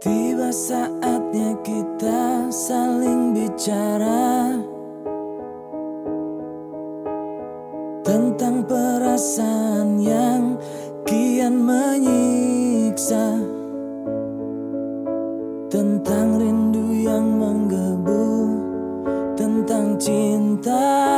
Sudah saatnya kita saling bicara Tentang perasaan yang kian menyiksa Tentang rindu yang menggebu Tentang cinta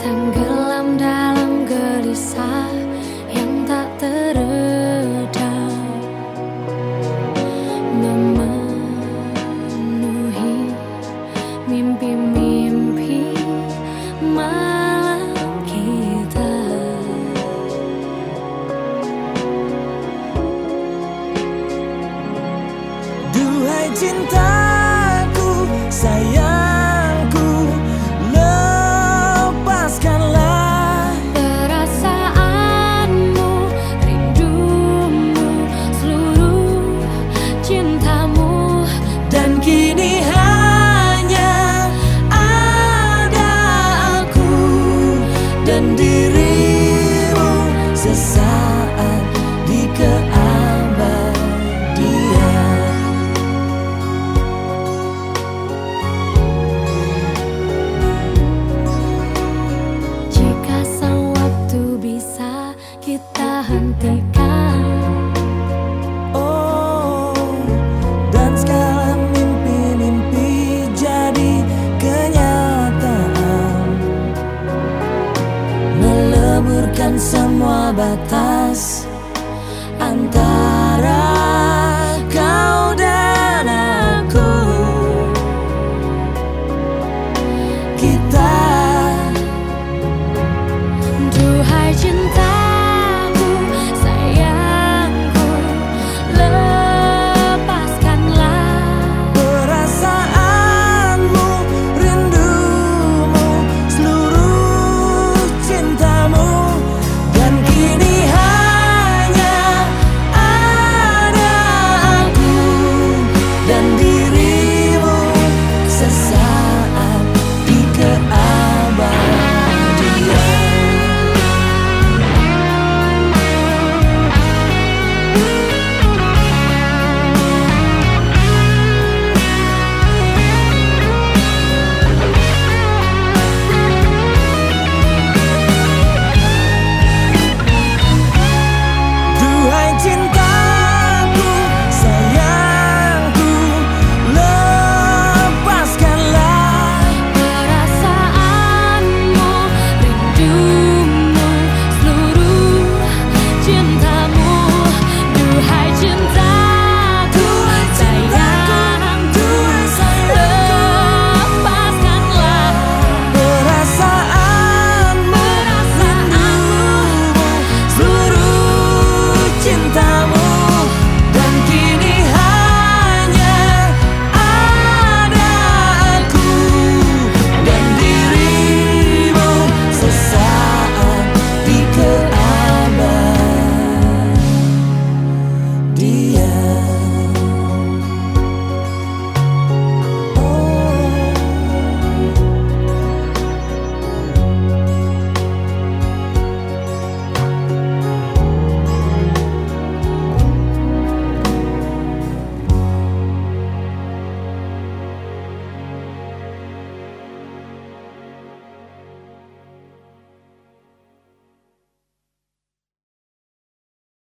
Tenggelam dalam gelisah yang tak teredam Memenuhi mimpi-mimpi malam kita. Duhai cintaku, necessário. Semua batas cinta